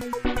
да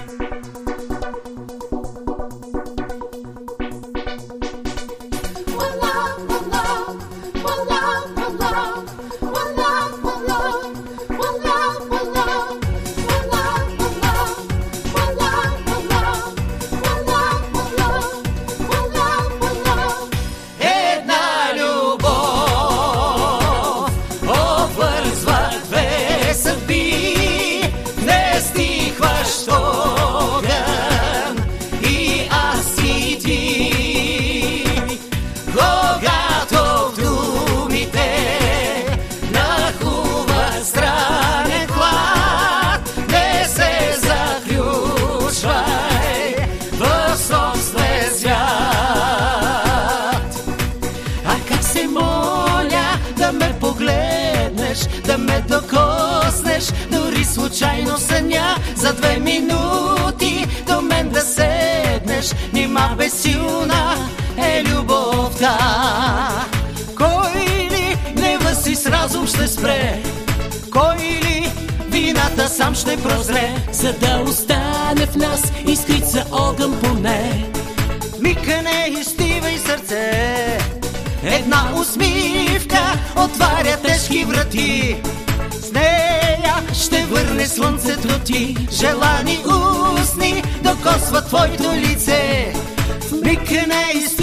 случайно съня за две минути. До мен да седнеш Нима безсилна е любовта. Кой ли гнева си с разум ще спре? Кой ли вината сам ще прозре? За да остане в нас искрица огън поне. Микане изтивай сърце. Една усмивка Желани устни докосва твоето лице. Миг не изливай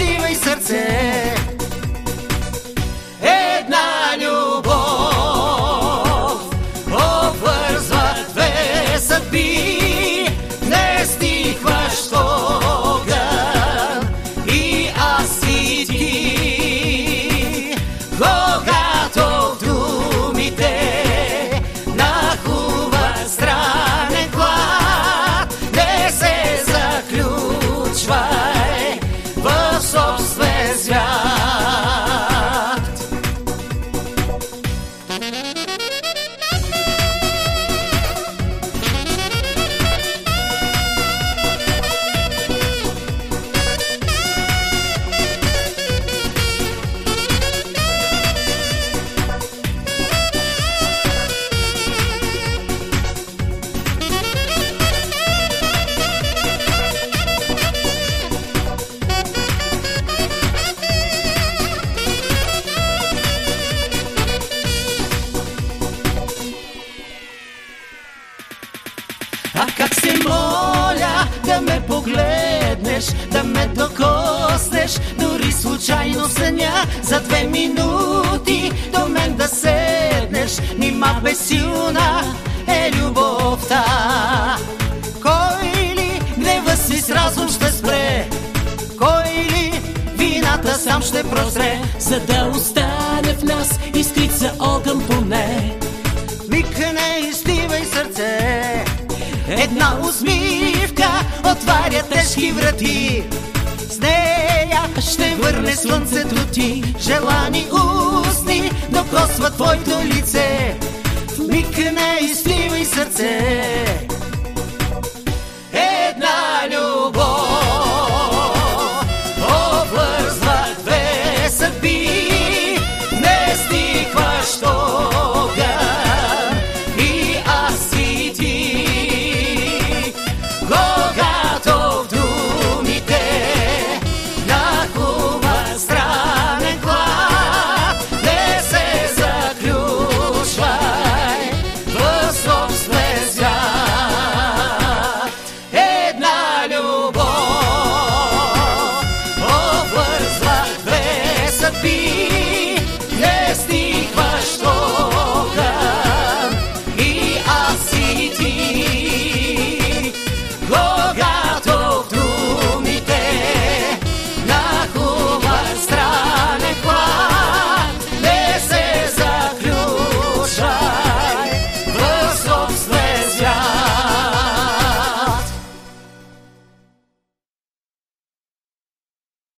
как се моля да ме погледнеш, да ме докоснеш, дори случайно съня за две минути до мен да седнеш, нима безсилна е любовта. Кой ли гнева си с разум ще спре? Кой ли вината сам ще прозре? За да остане в нас искрица огън поне Миг не изтивай сърце Една усмивка отваря тежки врати. С нея ще върне слънцето ти. Желани устни докосва твоето лице